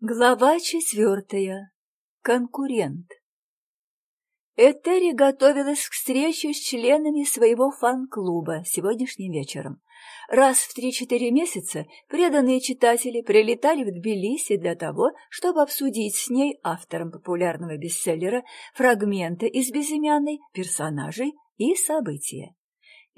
Глава четвертая. Конкурент. Этери готовилась к встрече с членами своего фан-клуба сегодняшним вечером. Раз в три-четыре месяца преданные читатели прилетали в Тбилиси для того, чтобы обсудить с ней автором популярного бестселлера фрагменты из безымянной, персонажей и события.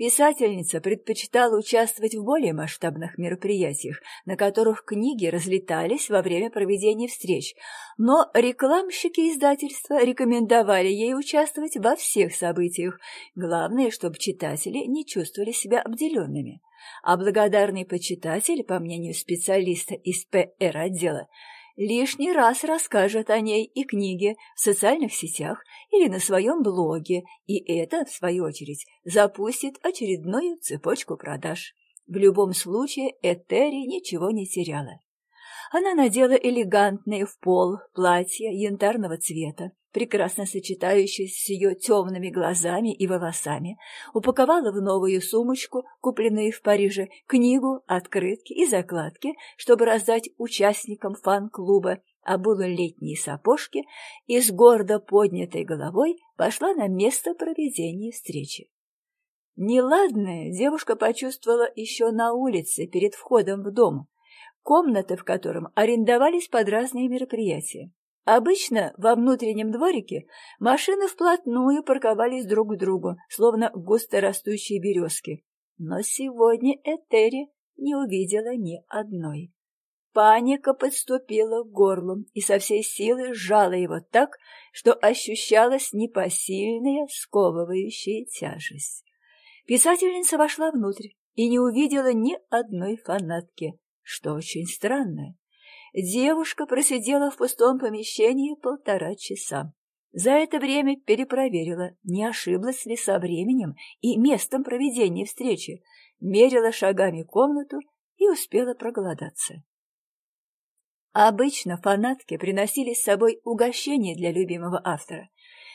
Писательница предпочитала участвовать в более масштабных мероприятиях, на которых книги разлетались во время проведения встреч, но рекламщики издательства рекомендовали ей участвовать во всех событиях, главное, чтобы читатели не чувствовали себя обделенными. А благодарный почитатель, по мнению специалиста из ПР-отдела, лишний раз расскажет о ней и книге в социальных сетях или на своем блоге, и это, в свою очередь, запустит очередную цепочку продаж. В любом случае Этери ничего не теряла. Она надела элегантное в пол платье янтарного цвета, прекрасно сочетающееся с ее темными глазами и волосами, упаковала в новую сумочку, купленную в Париже, книгу, открытки и закладки, чтобы раздать участникам фан-клуба, обула летние сапожки и с гордо поднятой головой пошла на место проведения встречи. Неладное девушка почувствовала еще на улице перед входом в дом, комнаты в котором арендовались под разные мероприятия. Обычно во внутреннем дворике машины вплотную парковались друг к другу, словно густо растущие березки. Но сегодня Этери не увидела ни одной. Паника подступила к горлу и со всей силы сжала его так, что ощущалась непосильная сковывающая тяжесть. Писательница вошла внутрь и не увидела ни одной фанатки, что очень странно. Девушка просидела в пустом помещении полтора часа. За это время перепроверила, не ошиблась ли со временем и местом проведения встречи, мерила шагами комнату и успела проголодаться. Обычно фанатки приносили с собой угощения для любимого автора.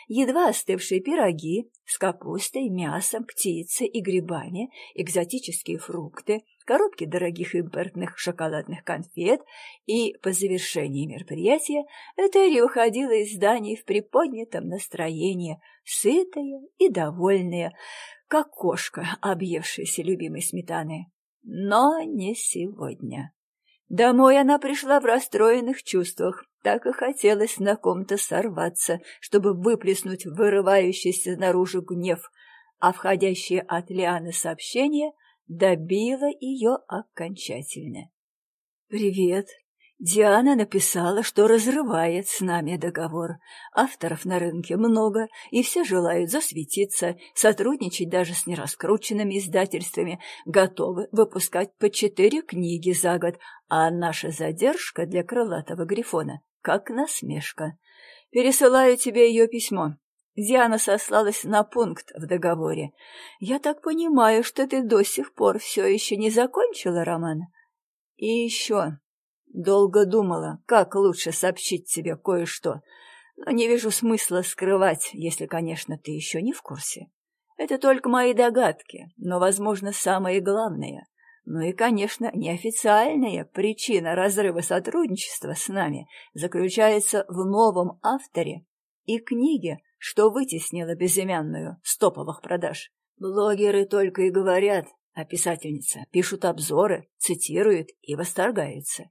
Едва остывшие пироги с капустой, мясом, птицей и грибами, экзотические фрукты, коробки дорогих импортных шоколадных конфет, и по завершении мероприятия Этери уходила из здания в приподнятом настроении, сытая и довольная, как кошка, объевшаяся любимой сметаны. Но не сегодня. Домой она пришла в расстроенных чувствах. Так и хотелось на ком-то сорваться, чтобы выплеснуть вырывающийся наружу гнев, а входящее от Лианы сообщение добило ее окончательно. «Привет», Диана написала, что разрывает с нами договор. Авторов на рынке много, и все желают засветиться, сотрудничать даже с нераскрученными издательствами, готовы выпускать по четыре книги за год, а наша задержка для крылатого грифона как насмешка. Пересылаю тебе ее письмо. Диана сослалась на пункт в договоре. Я так понимаю, что ты до сих пор все еще не закончила роман? И еще... Долго думала, как лучше сообщить тебе кое-что, но не вижу смысла скрывать, если, конечно, ты еще не в курсе. Это только мои догадки, но, возможно, самое главное. Ну и, конечно, неофициальная причина разрыва сотрудничества с нами заключается в новом авторе и книге, что вытеснила безымянную с топовых продаж. Блогеры только и говорят, а писательница пишут обзоры, цитируют и восторгаются.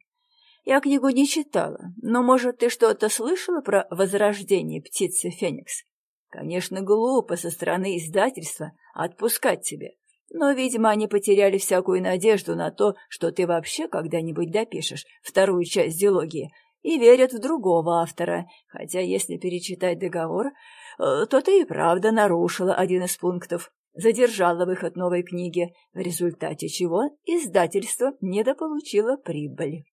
Я книгу не читала, но, может, ты что-то слышала про возрождение птицы Феникс? Конечно, глупо со стороны издательства отпускать тебе, но, видимо, они потеряли всякую надежду на то, что ты вообще когда-нибудь допишешь вторую часть диалогии, и верят в другого автора, хотя, если перечитать договор, э, то ты и правда нарушила один из пунктов, задержала выход новой книги, в результате чего издательство недополучило прибыль.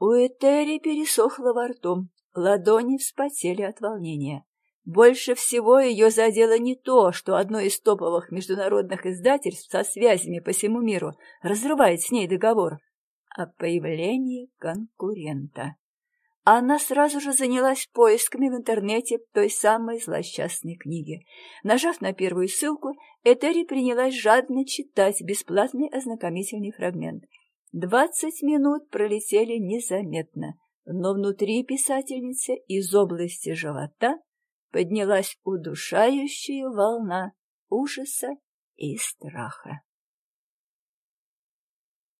У Этери пересохло во рту, ладони вспотели от волнения. Больше всего ее задело не то, что одно из топовых международных издательств со связями по всему миру разрывает с ней договор, а появление конкурента. Она сразу же занялась поисками в интернете той самой злосчастной книги. Нажав на первую ссылку, Этери принялась жадно читать бесплатный ознакомительный фрагмент — Двадцать минут пролетели незаметно, но внутри писательницы из области живота поднялась удушающая волна ужаса и страха.